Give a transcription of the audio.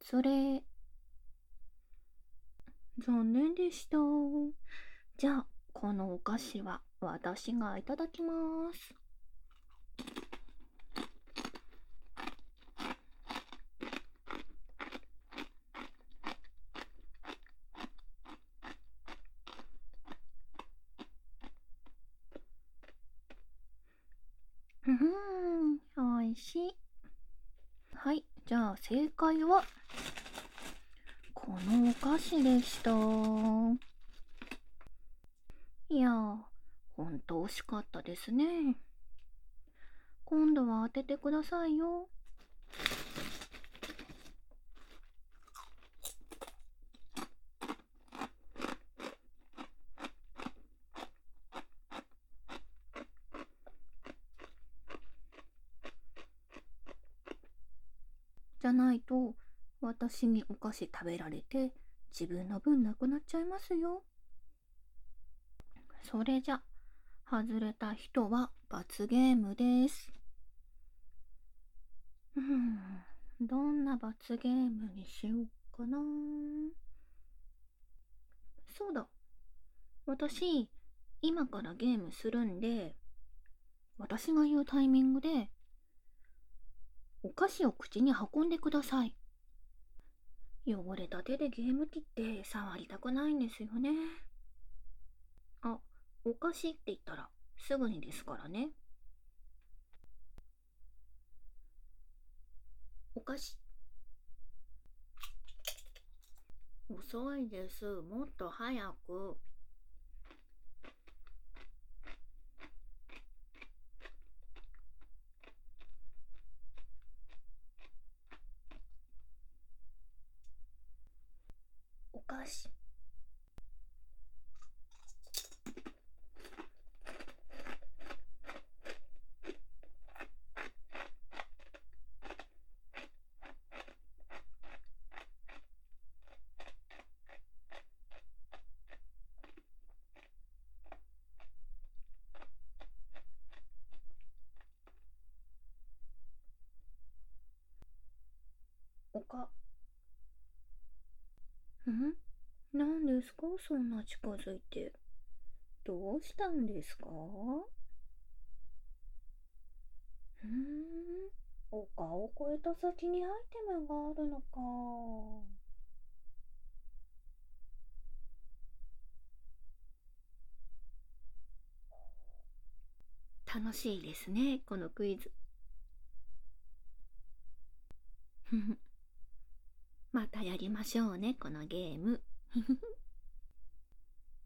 ツレ残念でした。じゃあこのお菓子は私がいただきます。うんおいしい。はい。じゃあ正解はこのお菓子でした。いやほんと惜しかったですね。今度は当ててくださいよ。じゃないと私にお菓子食べられて自分の分なくなっちゃいますよ。それじゃ、外れた人は罰ゲームです。うん、どんな罰ゲームにしようかな。そうだ。私、今からゲームするんで、私が言うタイミングで菓子を口に運んでください。汚れた手でゲーム機って触りたくないんですよね。あ、お菓子って言ったらすぐにですからね。お菓子。遅いです。もっと早く。菓子おか。ん？何ですか？そんな近づいて。どうしたんですか？ふー？ん、丘を越えた先にアイテムがあるのか。楽しいですね、このクイズ。またやりましょうね、このゲーム。